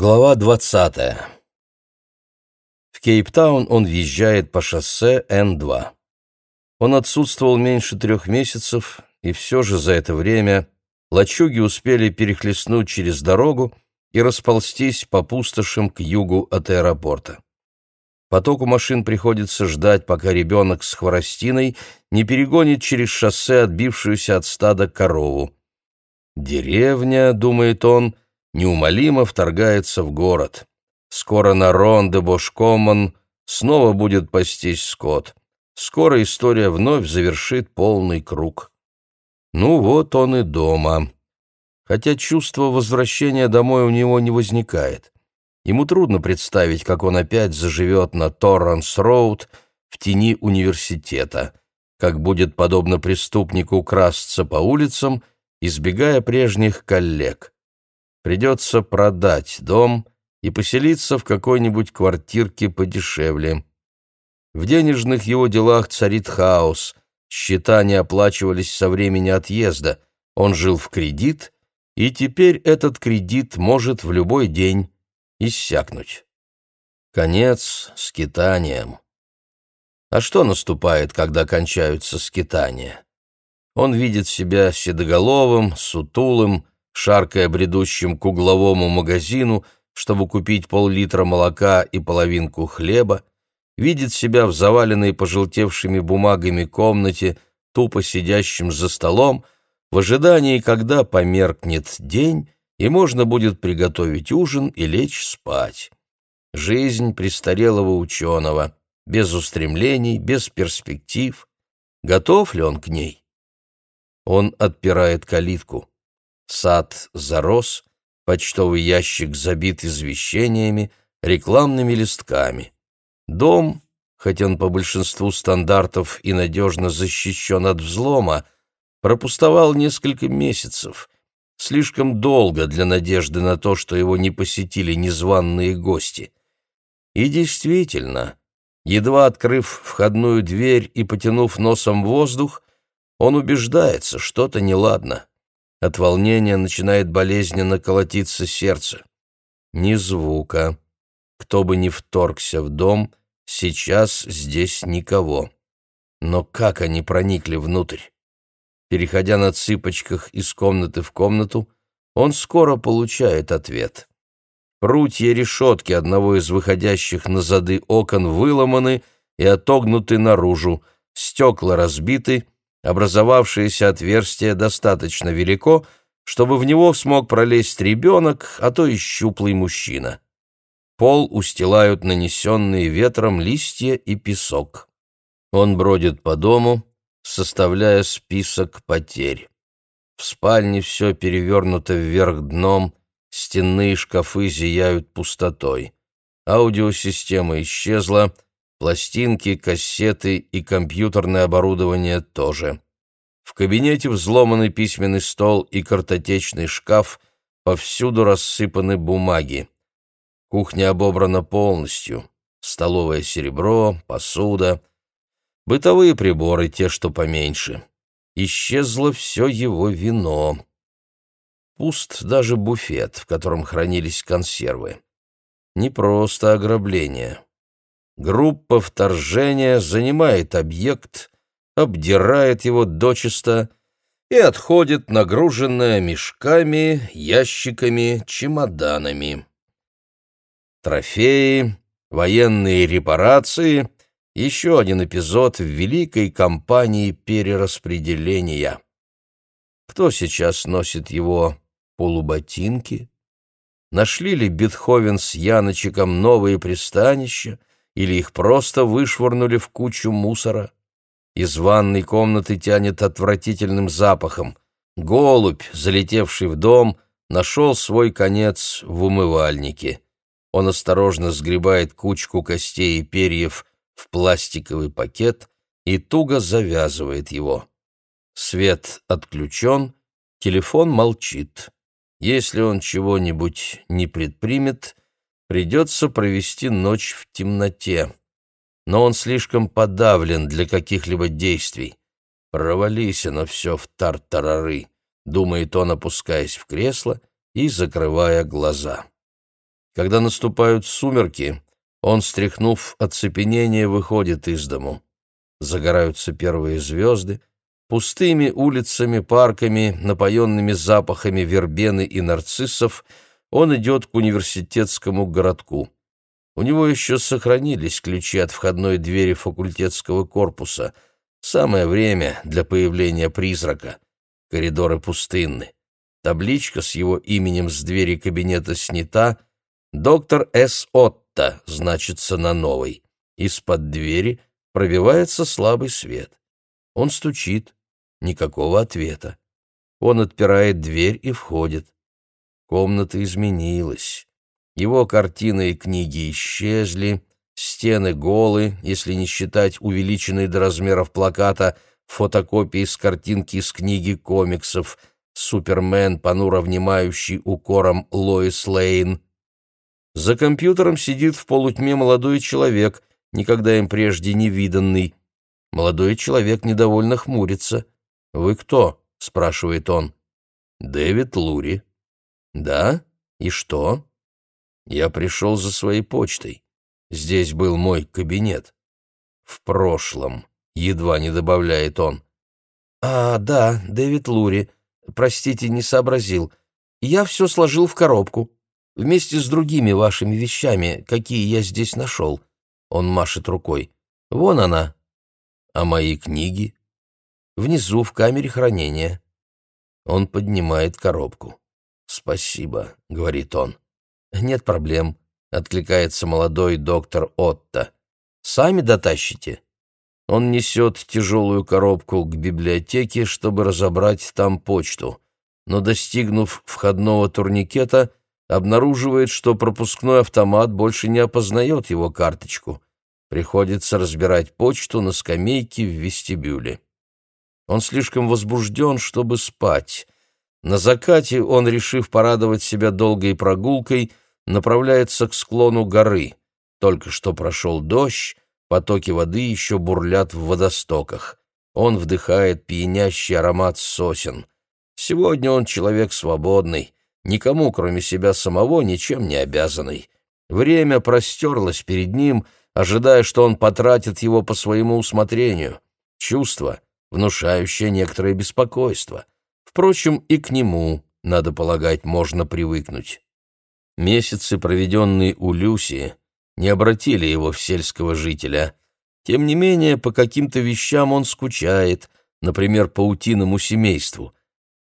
Глава 20. В Кейптаун он въезжает по шоссе Н-2. Он отсутствовал меньше трех месяцев, и все же за это время лачуги успели перехлестнуть через дорогу и расползтись по пустошам к югу от аэропорта. Потоку машин приходится ждать, пока ребенок с хворостиной не перегонит через шоссе отбившуюся от стада корову. «Деревня», — думает он, — неумолимо вторгается в город. Скоро на Ронде Бошкоман снова будет пастись скот. Скоро история вновь завершит полный круг. Ну вот он и дома. Хотя чувство возвращения домой у него не возникает. Ему трудно представить, как он опять заживет на Торранс-Роуд в тени университета, как будет, подобно преступнику, красться по улицам, избегая прежних коллег. Придется продать дом и поселиться в какой-нибудь квартирке подешевле. В денежных его делах царит хаос, счета не оплачивались со времени отъезда, он жил в кредит, и теперь этот кредит может в любой день иссякнуть. Конец скитаниям. А что наступает, когда кончаются скитания? Он видит себя седоголовым, сутулым, шаркая бредущим к угловому магазину, чтобы купить пол-литра молока и половинку хлеба, видит себя в заваленной пожелтевшими бумагами комнате, тупо сидящим за столом, в ожидании, когда померкнет день, и можно будет приготовить ужин и лечь спать. Жизнь престарелого ученого, без устремлений, без перспектив. Готов ли он к ней? Он отпирает калитку. Сад зарос, почтовый ящик забит извещениями, рекламными листками. Дом, хоть он по большинству стандартов и надежно защищен от взлома, пропустовал несколько месяцев, слишком долго для надежды на то, что его не посетили незваные гости. И действительно, едва открыв входную дверь и потянув носом воздух, он убеждается, что-то неладно. От волнения начинает болезненно колотиться сердце. Ни звука. Кто бы ни вторгся в дом, сейчас здесь никого. Но как они проникли внутрь? Переходя на цыпочках из комнаты в комнату, он скоро получает ответ. Прутья решетки одного из выходящих на зады окон выломаны и отогнуты наружу, стекла разбиты, Образовавшееся отверстие достаточно велико, чтобы в него смог пролезть ребенок, а то и щуплый мужчина. Пол устилают нанесенные ветром листья и песок. Он бродит по дому, составляя список потерь. В спальне все перевернуто вверх дном, стенные шкафы зияют пустотой. Аудиосистема исчезла — Пластинки, кассеты и компьютерное оборудование тоже. В кабинете взломанный письменный стол и картотечный шкаф, повсюду рассыпаны бумаги. Кухня обобрана полностью. Столовое серебро, посуда, бытовые приборы, те, что поменьше. Исчезло все его вино. Пуст даже буфет, в котором хранились консервы. Не просто ограбление. Группа вторжения занимает объект, обдирает его дочисто и отходит, нагруженная мешками, ящиками, чемоданами. Трофеи, военные репарации — еще один эпизод в великой кампании перераспределения. Кто сейчас носит его полуботинки? Нашли ли Бетховен с Яночиком новые пристанища? Или их просто вышвырнули в кучу мусора. Из ванной комнаты тянет отвратительным запахом. Голубь, залетевший в дом, нашел свой конец в умывальнике. Он осторожно сгребает кучку костей и перьев в пластиковый пакет и туго завязывает его. Свет отключен, телефон молчит. Если он чего-нибудь не предпримет, Придется провести ночь в темноте. Но он слишком подавлен для каких-либо действий. Провались оно все в тартарары, думает он, опускаясь в кресло и закрывая глаза. Когда наступают сумерки, он, стряхнув оцепенение, выходит из дому. Загораются первые звезды, пустыми улицами, парками, напоенными запахами вербены и нарциссов, он идет к университетскому городку. У него еще сохранились ключи от входной двери факультетского корпуса. Самое время для появления призрака. Коридоры пустынны. Табличка с его именем с двери кабинета снята. Доктор С. Отто значится на новой. Из-под двери пробивается слабый свет. Он стучит. Никакого ответа. Он отпирает дверь и входит. Комната изменилась. Его картины и книги исчезли, стены голы, если не считать увеличенной до размеров плаката фотокопии с картинки из книги комиксов «Супермен, понуро внимающий укором Лоис Лейн». За компьютером сидит в полутьме молодой человек, никогда им прежде не виданный. Молодой человек недовольно хмурится. «Вы кто?» — спрашивает он. «Дэвид Лури». «Да? И что?» «Я пришел за своей почтой. Здесь был мой кабинет». «В прошлом», — едва не добавляет он. «А, да, Дэвид Лури. Простите, не сообразил. Я все сложил в коробку. Вместе с другими вашими вещами, какие я здесь нашел». Он машет рукой. «Вон она». «А мои книги?» «Внизу, в камере хранения». Он поднимает коробку. «Спасибо», — говорит он. «Нет проблем», — откликается молодой доктор Отто. «Сами дотащите?» Он несет тяжелую коробку к библиотеке, чтобы разобрать там почту, но, достигнув входного турникета, обнаруживает, что пропускной автомат больше не опознает его карточку. Приходится разбирать почту на скамейке в вестибюле. Он слишком возбужден, чтобы спать, на закате он, решив порадовать себя долгой прогулкой, направляется к склону горы. Только что прошел дождь, потоки воды еще бурлят в водостоках. Он вдыхает пьянящий аромат сосен. Сегодня он человек свободный, никому, кроме себя самого, ничем не обязанный. Время простерлось перед ним, ожидая, что он потратит его по своему усмотрению. Чувство, внушающее некоторое беспокойство — Впрочем, и к нему, надо полагать, можно привыкнуть. Месяцы, проведенные у Люси, не обратили его в сельского жителя. Тем не менее, по каким-то вещам он скучает, например, по утиному семейству.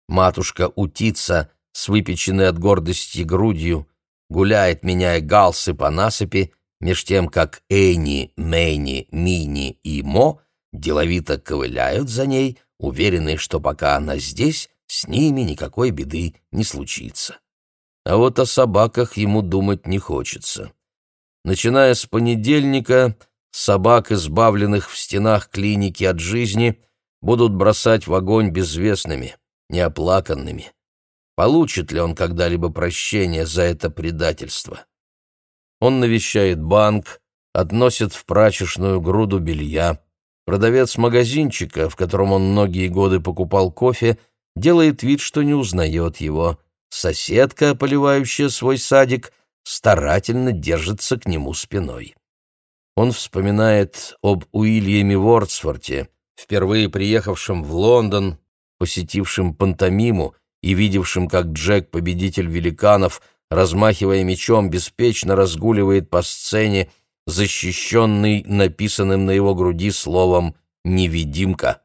Матушка-утица с выпеченной от гордости грудью гуляет, меняя галсы по насыпи, меж тем, как Эйни, Мэйни, Мини и Мо деловито ковыляют за ней, уверенные, что пока она здесь, с ними никакой беды не случится. А вот о собаках ему думать не хочется. Начиная с понедельника, собак, избавленных в стенах клиники от жизни, будут бросать в огонь безвестными, неоплаканными. Получит ли он когда-либо прощение за это предательство? Он навещает банк, относит в прачечную груду белья, Продавец магазинчика, в котором он многие годы покупал кофе, делает вид, что не узнает его. Соседка, поливающая свой садик, старательно держится к нему спиной. Он вспоминает об Уильяме Вордсворте, впервые приехавшем в Лондон, посетившем пантомиму и видевшем, как Джек, победитель великанов, размахивая мечом, беспечно разгуливает по сцене, защищенный написанным на его груди словом «невидимка».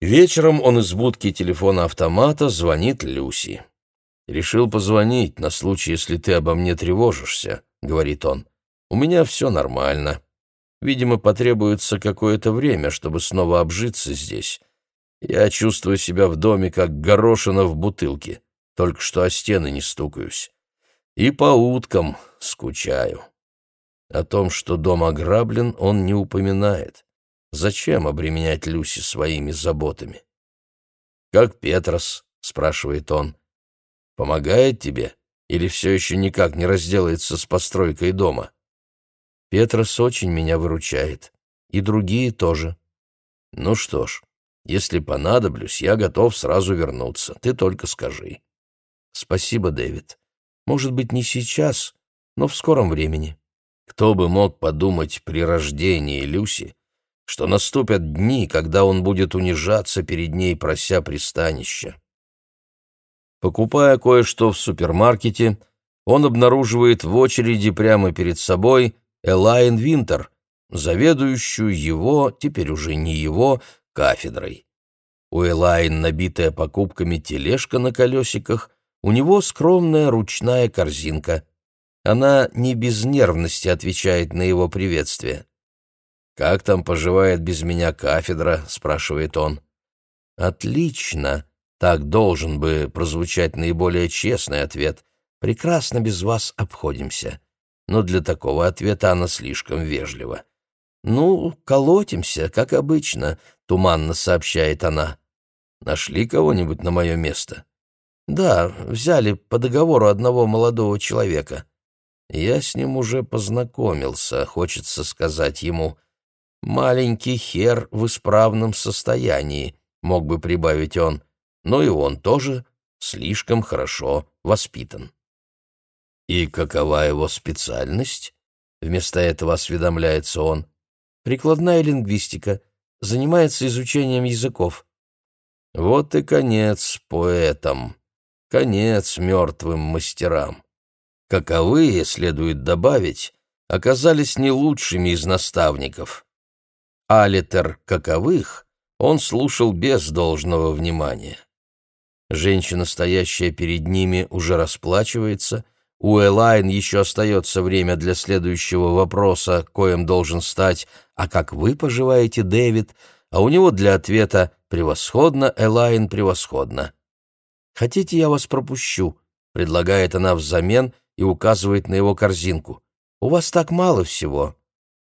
Вечером он из будки телефона-автомата звонит Люси. «Решил позвонить на случай, если ты обо мне тревожишься», — говорит он. «У меня все нормально. Видимо, потребуется какое-то время, чтобы снова обжиться здесь. Я чувствую себя в доме, как горошина в бутылке, только что о стены не стукаюсь. И по уткам скучаю». О том, что дом ограблен, он не упоминает. Зачем обременять Люси своими заботами? «Как Петрос?» — спрашивает он. «Помогает тебе или все еще никак не разделается с постройкой дома?» «Петрос очень меня выручает. И другие тоже». «Ну что ж, если понадоблюсь, я готов сразу вернуться. Ты только скажи». «Спасибо, Дэвид. Может быть, не сейчас, но в скором времени. Кто бы мог подумать при рождении Люси, что наступят дни, когда он будет унижаться перед ней, прося пристанища. Покупая кое-что в супермаркете, он обнаруживает в очереди прямо перед собой Элайн Винтер, заведующую его, теперь уже не его, кафедрой. У Элайн набитая покупками тележка на колесиках, у него скромная ручная корзинка. Она не без нервности отвечает на его приветствие. «Как там поживает без меня кафедра?» — спрашивает он. «Отлично!» — так должен бы прозвучать наиболее честный ответ. «Прекрасно без вас обходимся». Но для такого ответа она слишком вежлива. «Ну, колотимся, как обычно», — туманно сообщает она. «Нашли кого-нибудь на мое место?» «Да, взяли по договору одного молодого человека». «Я с ним уже познакомился, хочется сказать ему. Маленький хер в исправном состоянии», — мог бы прибавить он. «Но и он тоже слишком хорошо воспитан». «И какова его специальность?» Вместо этого осведомляется он. Прикладная лингвистика. Занимается изучением языков. Вот и конец поэтам. Конец мертвым мастерам. Каковые, следует добавить, оказались не лучшими из наставников. Алитер каковых он слушал без должного внимания. Женщина, стоящая перед ними, уже расплачивается — у Элайн еще остается время для следующего вопроса, коим должен стать «А как вы поживаете, Дэвид?» А у него для ответа «Превосходно, Элайн, превосходно». «Хотите, я вас пропущу?» — предлагает она взамен и указывает на его корзинку. «У вас так мало всего».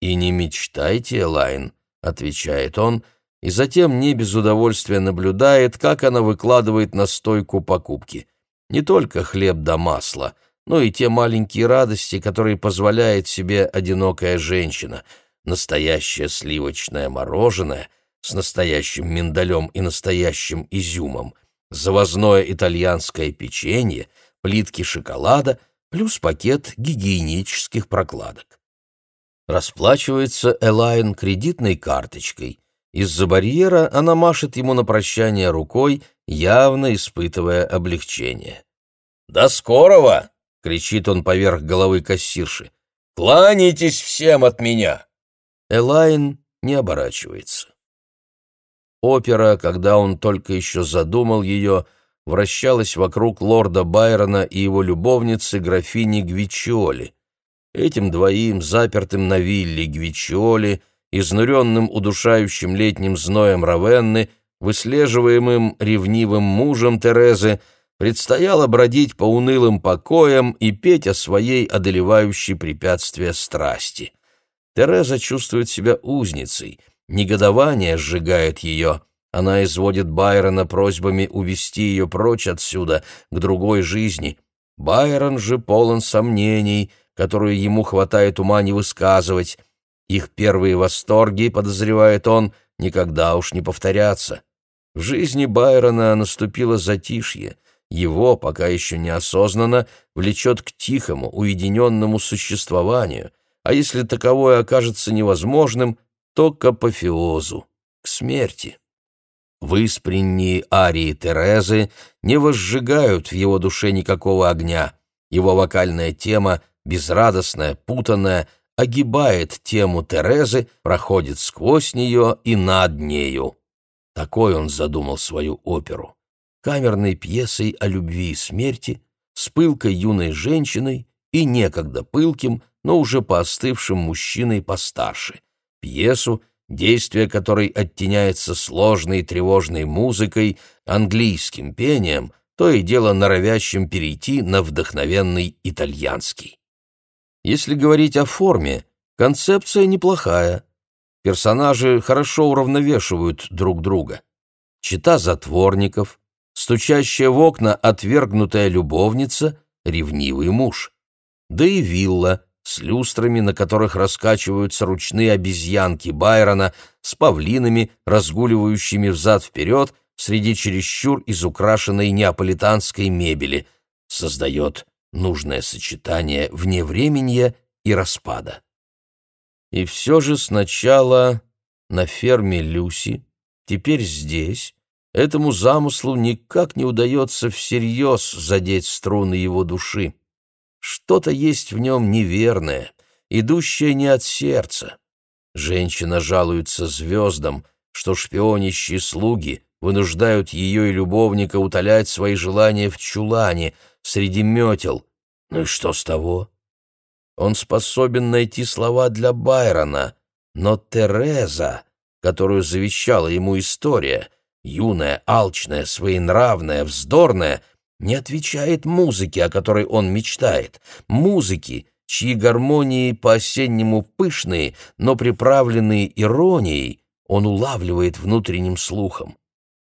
«И не мечтайте, Элайн», — отвечает он, и затем не без удовольствия наблюдает, как она выкладывает на стойку покупки. Не только хлеб да масло — но и те маленькие радости, которые позволяет себе одинокая женщина. Настоящее сливочное мороженое с настоящим миндалем и настоящим изюмом, завозное итальянское печенье, плитки шоколада плюс пакет гигиенических прокладок. Расплачивается Элайн кредитной карточкой. Из-за барьера она машет ему на прощание рукой, явно испытывая облегчение. «До скорого!» — кричит он поверх головы кассирши. «Кланяйтесь всем от меня!» Элайн не оборачивается. Опера, когда он только еще задумал ее, вращалась вокруг лорда Байрона и его любовницы графини Гвичоли. Этим двоим, запертым на вилле Гвичоли, изнуренным удушающим летним зноем Равенны, выслеживаемым ревнивым мужем Терезы, предстояло бродить по унылым покоям и петь о своей одолевающей препятствия страсти. Тереза чувствует себя узницей, негодование сжигает ее. Она изводит Байрона просьбами увести ее прочь отсюда, к другой жизни. Байрон же полон сомнений, которые ему хватает ума не высказывать. Их первые восторги, подозревает он, никогда уж не повторятся. В жизни Байрона наступило затишье — его, пока еще неосознанно, влечет к тихому, уединенному существованию, а если таковое окажется невозможным, то к апофеозу, к смерти. Выспренние арии Терезы не возжигают в его душе никакого огня. Его вокальная тема, безрадостная, путанная, огибает тему Терезы, проходит сквозь нее и над нею. Такой он задумал свою оперу камерной пьесой о любви и смерти, с пылкой юной женщиной и некогда пылким, но уже поостывшим мужчиной постарше. Пьесу, действие которой оттеняется сложной и тревожной музыкой, английским пением, то и дело норовящим перейти на вдохновенный итальянский. Если говорить о форме, концепция неплохая. Персонажи хорошо уравновешивают друг друга. Чита затворников, стучащая в окна отвергнутая любовница, ревнивый муж. Да и вилла с люстрами, на которых раскачиваются ручные обезьянки Байрона, с павлинами, разгуливающими взад-вперед среди чересчур изукрашенной неаполитанской мебели, создает нужное сочетание вневременья и распада. И все же сначала на ферме Люси, теперь здесь, этому замыслу никак не удается всерьез задеть струны его души. Что-то есть в нем неверное, идущее не от сердца. Женщина жалуется звездам, что шпионящие слуги вынуждают ее и любовника утолять свои желания в чулане, среди метел. Ну и что с того? Он способен найти слова для Байрона, но Тереза, которую завещала ему история, юная, алчная, своенравная, вздорная, не отвечает музыке, о которой он мечтает, музыке, чьи гармонии по-осеннему пышные, но приправленные иронией, он улавливает внутренним слухом.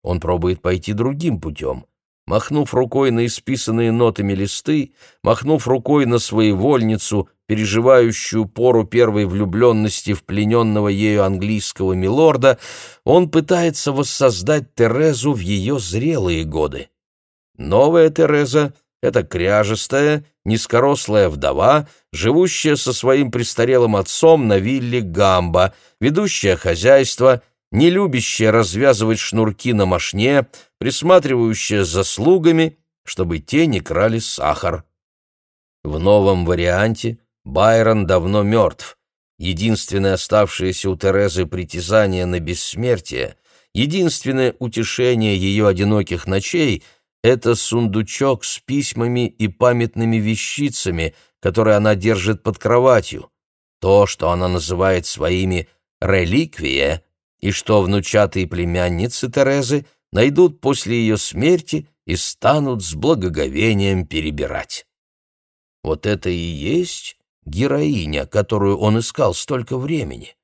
Он пробует пойти другим путем. Махнув рукой на исписанные нотами листы, махнув рукой на своевольницу, переживающую пору первой влюбленности в плененного ею английского милорда, он пытается воссоздать Терезу в ее зрелые годы. Новая Тереза — это кряжестая, низкорослая вдова, живущая со своим престарелым отцом на вилле Гамба, ведущая хозяйство, не любящая развязывать шнурки на мошне, присматривающая за слугами, чтобы те не крали сахар. В новом варианте Байрон давно мертв. Единственное оставшееся у Терезы притязание на бессмертие, единственное утешение ее одиноких ночей — это сундучок с письмами и памятными вещицами, которые она держит под кроватью. То, что она называет своими «реликвия», и что внучатые племянницы Терезы найдут после ее смерти и станут с благоговением перебирать. Вот это и есть героиня, которую он искал столько времени.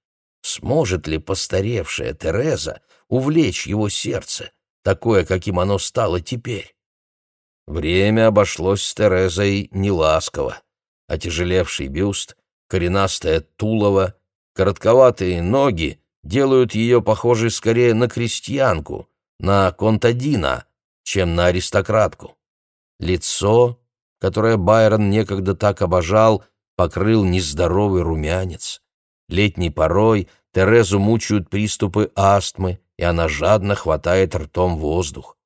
Сможет ли постаревшая Тереза увлечь его сердце, такое, каким оно стало теперь. Время обошлось с Терезой неласково. Отяжелевший бюст, коренастое тулово, коротковатые ноги делают ее похожей скорее на крестьянку, на контадина, чем на аристократку. Лицо, которое Байрон некогда так обожал, покрыл нездоровый румянец. Летней порой Терезу мучают приступы астмы, и она жадно хватает ртом воздух.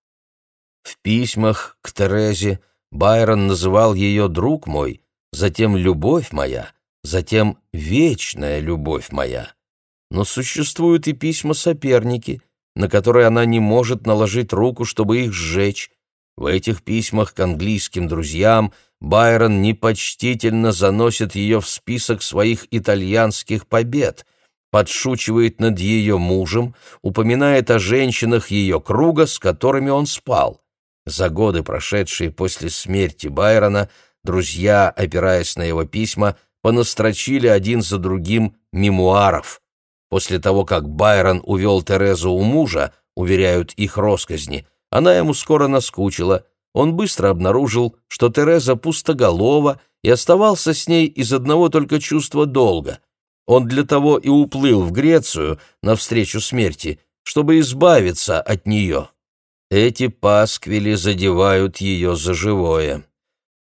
В письмах к Терезе Байрон называл ее «друг мой», затем «любовь моя», затем «вечная любовь моя». Но существуют и письма-соперники, на которые она не может наложить руку, чтобы их сжечь. В этих письмах к английским друзьям Байрон непочтительно заносит ее в список своих итальянских побед, подшучивает над ее мужем, упоминает о женщинах ее круга, с которыми он спал. За годы, прошедшие после смерти Байрона, друзья, опираясь на его письма, понастрочили один за другим мемуаров. После того, как Байрон увел Терезу у мужа, уверяют их росказни, она ему скоро наскучила. Он быстро обнаружил, что Тереза пустоголова и оставался с ней из одного только чувства долга — он для того и уплыл в Грецию навстречу смерти, чтобы избавиться от нее. Эти пасквили задевают ее за живое.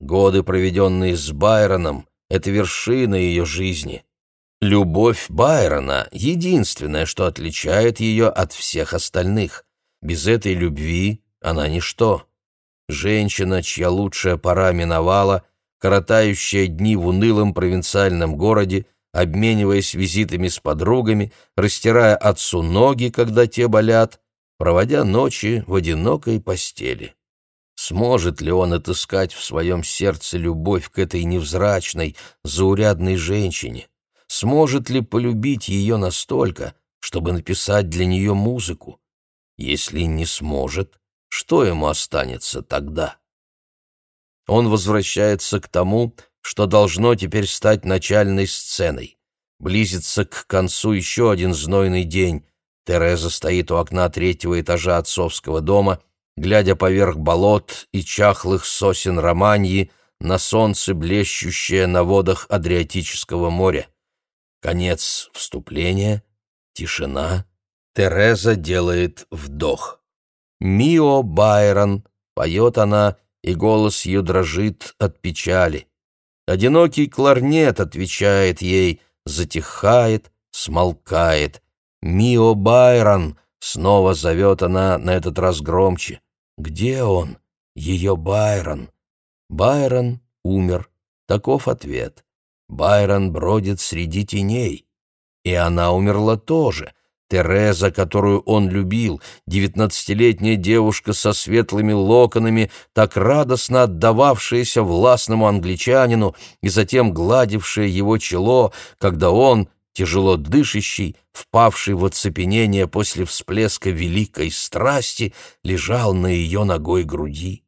Годы, проведенные с Байроном, — это вершина ее жизни. Любовь Байрона — единственное, что отличает ее от всех остальных. Без этой любви она ничто. Женщина, чья лучшая пора миновала, коротающая дни в унылом провинциальном городе, обмениваясь визитами с подругами, растирая отцу ноги, когда те болят, проводя ночи в одинокой постели. Сможет ли он отыскать в своем сердце любовь к этой невзрачной, заурядной женщине? Сможет ли полюбить ее настолько, чтобы написать для нее музыку? Если не сможет, что ему останется тогда? Он возвращается к тому, что должно теперь стать начальной сценой. Близится к концу еще один знойный день. Тереза стоит у окна третьего этажа отцовского дома, глядя поверх болот и чахлых сосен Романьи на солнце, блещущее на водах Адриатического моря. Конец вступления, тишина. Тереза делает вдох. «Мио Байрон», — поет она, и голос ее дрожит от печали. Одинокий кларнет отвечает ей, затихает, смолкает. «Мио Байрон!» — снова зовет она на этот раз громче. «Где он? Ее Байрон?» Байрон умер. Таков ответ. Байрон бродит среди теней. И она умерла тоже. Тереза, которую он любил, девятнадцатилетняя девушка со светлыми локонами, так радостно отдававшаяся властному англичанину и затем гладившая его чело, когда он, тяжело дышащий, впавший в оцепенение после всплеска великой страсти, лежал на ее ногой груди.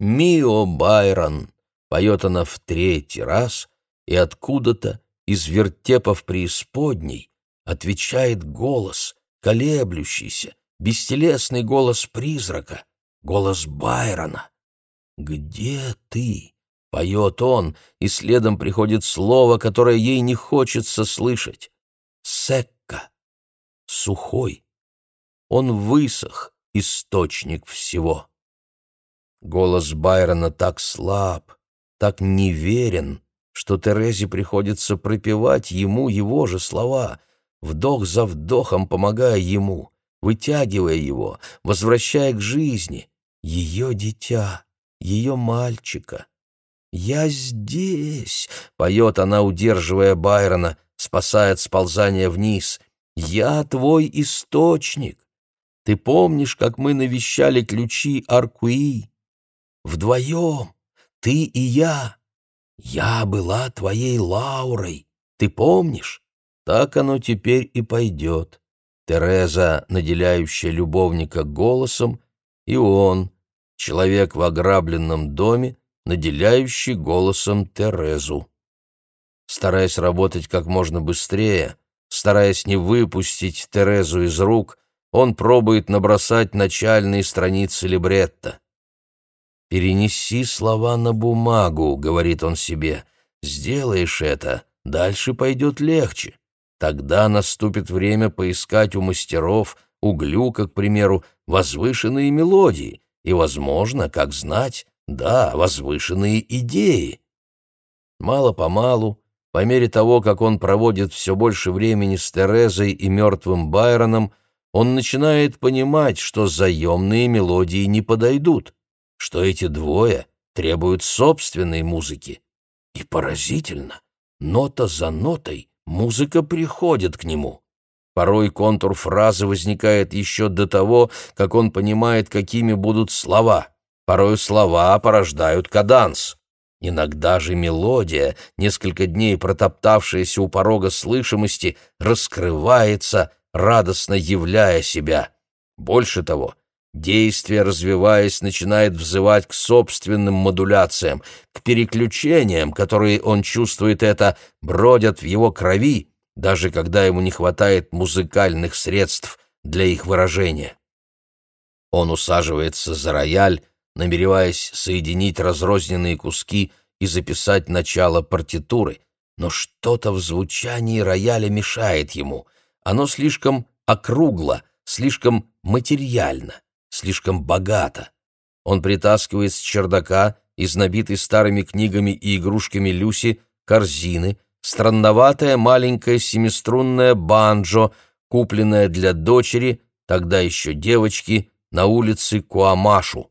«Мио Байрон!» — поет она в третий раз, и откуда-то из вертепов преисподней отвечает голос, колеблющийся, бестелесный голос призрака, голос Байрона. «Где ты?» — поет он, и следом приходит слово, которое ей не хочется слышать. «Секка» — сухой. Он высох, источник всего. Голос Байрона так слаб, так неверен, что Терезе приходится пропевать ему его же слова, вдох за вдохом помогая ему, вытягивая его, возвращая к жизни, ее дитя, ее мальчика. «Я здесь!» — поет она, удерживая Байрона, спасая от сползания вниз. «Я твой источник! Ты помнишь, как мы навещали ключи Аркуи? Вдвоем, ты и я!» «Я была твоей Лаурой, ты помнишь? Так оно теперь и пойдет». Тереза, наделяющая любовника голосом, и он, человек в ограбленном доме, наделяющий голосом Терезу. Стараясь работать как можно быстрее, стараясь не выпустить Терезу из рук, он пробует набросать начальные страницы либретто. «Перенеси слова на бумагу», — говорит он себе. «Сделаешь это, дальше пойдет легче. Тогда наступит время поискать у мастеров, у Глюка, к примеру, возвышенные мелодии и, возможно, как знать, да, возвышенные идеи». Мало-помалу, по мере того, как он проводит все больше времени с Терезой и мертвым Байроном, он начинает понимать, что заемные мелодии не подойдут что эти двое требуют собственной музыки. И поразительно, нота за нотой музыка приходит к нему. Порой контур фразы возникает еще до того, как он понимает, какими будут слова. Порой слова порождают каданс. Иногда же мелодия, несколько дней протоптавшаяся у порога слышимости, раскрывается, радостно являя себя. Больше того, Действие, развиваясь, начинает взывать к собственным модуляциям, к переключениям, которые он чувствует это, бродят в его крови, даже когда ему не хватает музыкальных средств для их выражения. Он усаживается за рояль, намереваясь соединить разрозненные куски и записать начало партитуры, но что-то в звучании рояля мешает ему. Оно слишком округло, слишком материально слишком богато. Он притаскивает с чердака из набитой старыми книгами и игрушками Люси корзины, странноватая маленькая семиструнная банджо, купленная для дочери, тогда еще девочки, на улице Куамашу.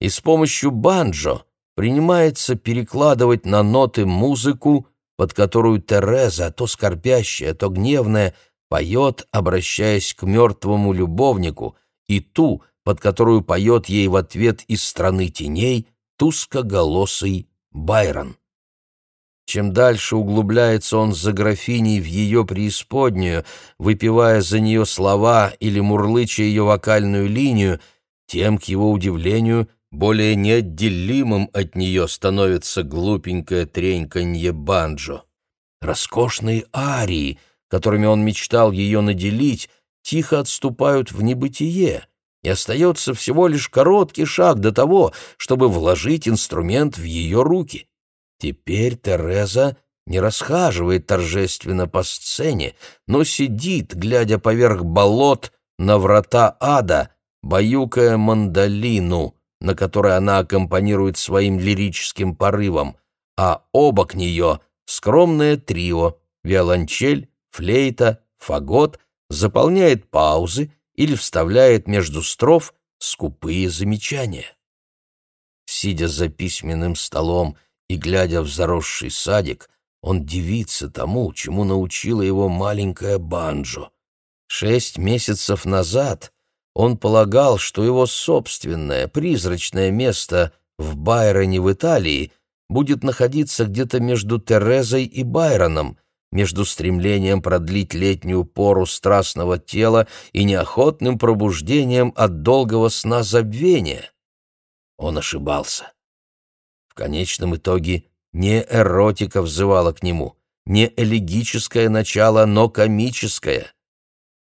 И с помощью банджо принимается перекладывать на ноты музыку, под которую Тереза, то скорбящая, то гневная, поет, обращаясь к мертвому любовнику, и ту, под которую поет ей в ответ из страны теней тускоголосый Байрон. Чем дальше углубляется он за графиней в ее преисподнюю, выпивая за нее слова или мурлыча ее вокальную линию, тем, к его удивлению, более неотделимым от нее становится глупенькое треньканье банджо. Роскошные арии, которыми он мечтал ее наделить, тихо отступают в небытие, и остается всего лишь короткий шаг до того, чтобы вложить инструмент в ее руки. Теперь Тереза не расхаживает торжественно по сцене, но сидит, глядя поверх болот на врата ада, баюкая мандолину, на которой она аккомпанирует своим лирическим порывом, а обок нее скромное трио — виолончель, флейта, фагот — заполняет паузы или вставляет между строф скупые замечания. Сидя за письменным столом и глядя в заросший садик, он дивится тому, чему научила его маленькая банджо. Шесть месяцев назад он полагал, что его собственное призрачное место в Байроне в Италии будет находиться где-то между Терезой и Байроном, между стремлением продлить летнюю пору страстного тела и неохотным пробуждением от долгого сна забвения. Он ошибался. В конечном итоге не эротика взывала к нему, не элегическое начало, но комическое.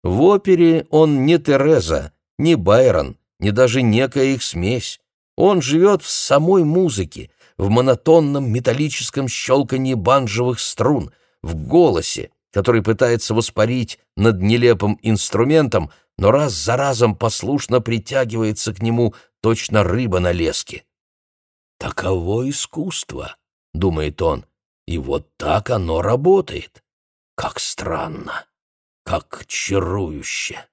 В опере он не Тереза, не Байрон, не даже некая их смесь. Он живет в самой музыке, в монотонном металлическом щелканье банджевых струн, в голосе, который пытается воспарить над нелепым инструментом, но раз за разом послушно притягивается к нему точно рыба на леске. Таково искусство думает он, и вот так оно работает. Как странно, как чарующе.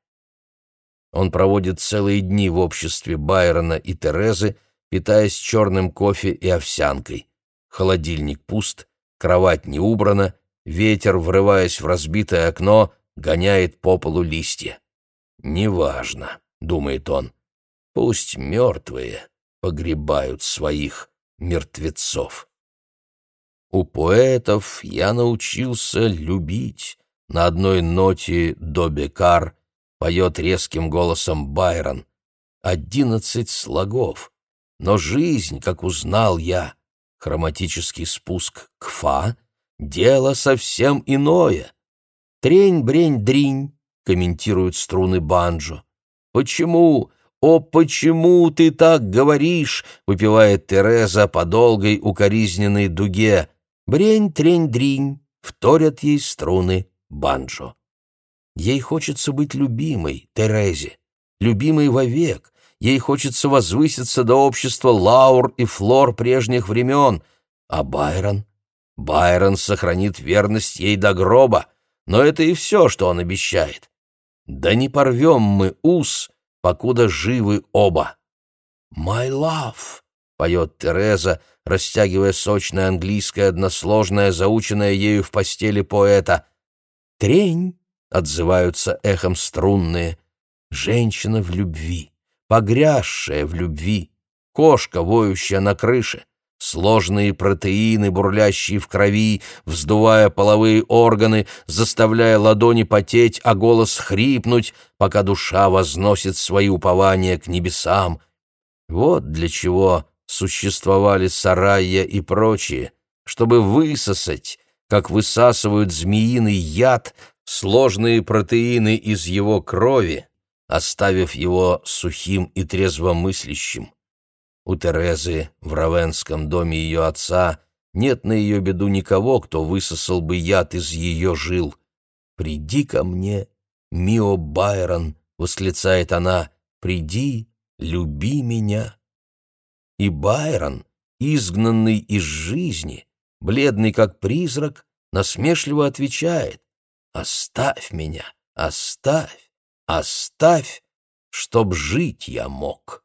Он проводит целые дни в обществе Байрона и Терезы, питаясь черным кофе и овсянкой. Холодильник пуст, кровать не убрана, ветер, врываясь в разбитое окно, гоняет по полу листья. «Неважно», — думает он, — «пусть мертвые погребают своих мертвецов». У поэтов я научился любить. На одной ноте до бекар поет резким голосом Байрон. Одиннадцать слогов. Но жизнь, как узнал я, хроматический спуск к фа, дело совсем иное. Трень-брень-дринь, комментируют струны банджо. Почему, о, почему ты так говоришь, выпивает Тереза по долгой укоризненной дуге. Брень-трень-дринь, вторят ей струны банджо. Ей хочется быть любимой, Терезе, любимой вовек. Ей хочется возвыситься до общества Лаур и Флор прежних времен. А Байрон? Байрон сохранит верность ей до гроба, но это и все, что он обещает. Да не порвем мы ус, покуда живы оба. «My love», — поет Тереза, — растягивая сочное английское односложное, заученное ею в постели поэта. «Трень!» — отзываются эхом струнные. «Женщина в любви, погрязшая в любви, кошка, воющая на крыше» сложные протеины, бурлящие в крови, вздувая половые органы, заставляя ладони потеть, а голос хрипнуть, пока душа возносит свои упования к небесам. Вот для чего существовали сарайя и прочие, чтобы высосать, как высасывают змеиный яд, сложные протеины из его крови, оставив его сухим и трезвомыслящим. У Терезы в Равенском доме ее отца нет на ее беду никого, кто высосал бы яд из ее жил. «Приди ко мне, Мио Байрон!» — восклицает она. «Приди, люби меня!» И Байрон, изгнанный из жизни, бледный как призрак, насмешливо отвечает «Оставь меня, оставь, оставь, чтоб жить я мог».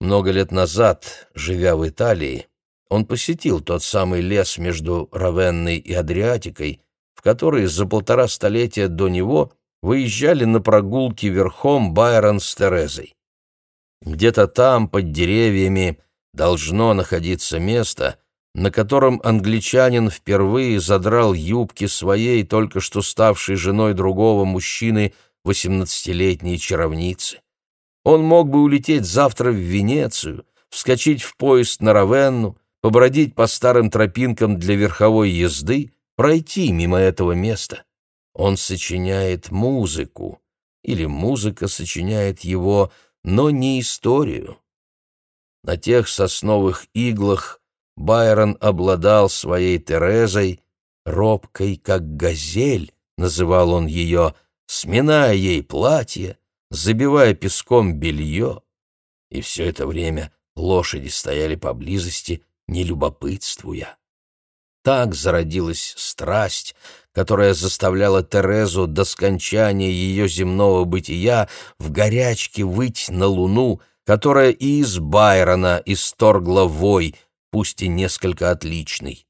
Много лет назад, живя в Италии, он посетил тот самый лес между Равенной и Адриатикой, в который за полтора столетия до него выезжали на прогулки верхом Байрон с Терезой. Где-то там, под деревьями, должно находиться место, на котором англичанин впервые задрал юбки своей только что ставшей женой другого мужчины восемнадцатилетней чаровницы. Он мог бы улететь завтра в Венецию, вскочить в поезд на Равенну, побродить по старым тропинкам для верховой езды, пройти мимо этого места. Он сочиняет музыку, или музыка сочиняет его, но не историю. На тех сосновых иглах Байрон обладал своей Терезой, робкой, как газель, называл он ее, сминая ей платье, забивая песком белье. и все это время лошади стояли поблизости, не любопытствуя. Так зародилась страсть, которая заставляла Терезу до скончания ее земного бытия в горячке выть на луну, которая и из Байрона исторгла вой, пусть и несколько отличный.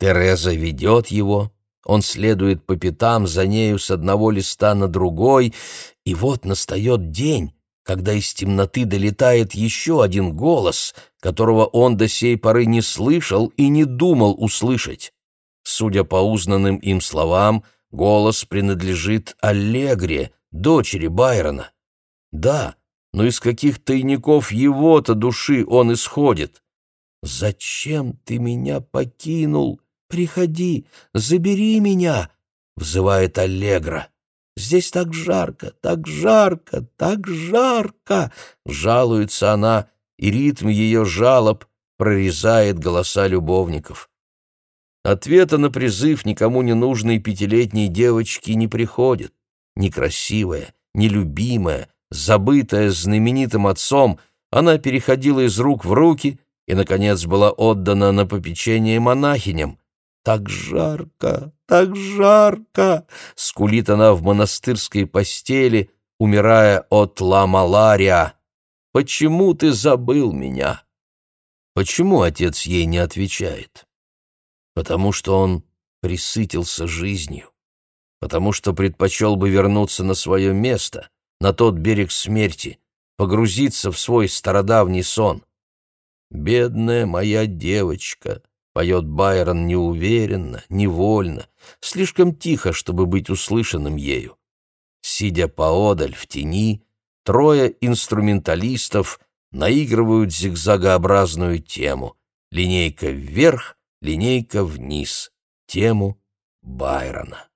Тереза ведет его, он следует по пятам за нею с одного листа на другой, и вот настает день, когда из темноты долетает еще один голос, которого он до сей поры не слышал и не думал услышать. Судя по узнанным им словам, голос принадлежит Аллегре, дочери Байрона. Да, но из каких тайников его-то души он исходит? «Зачем ты меня покинул? Приходи, забери меня!» — взывает Аллегра. «Здесь так жарко, так жарко, так жарко!» — жалуется она, и ритм ее жалоб прорезает голоса любовников. Ответа на призыв никому не нужной пятилетней девочки не приходит. Некрасивая, нелюбимая, забытая знаменитым отцом, она переходила из рук в руки и, наконец, была отдана на попечение монахиням. «Так жарко, так жарко!» — скулит она в монастырской постели, умирая от ла-малария. «Почему ты забыл меня?» Почему отец ей не отвечает? потому что он присытился жизнью, потому что предпочел бы вернуться на свое место, на тот берег смерти, погрузиться в свой стародавний сон. «Бедная моя девочка», — поет Байрон неуверенно, невольно, слишком тихо, чтобы быть услышанным ею. Сидя поодаль в тени, трое инструменталистов наигрывают зигзагообразную тему. Линейка вверх, линейка вниз, тему Байрона.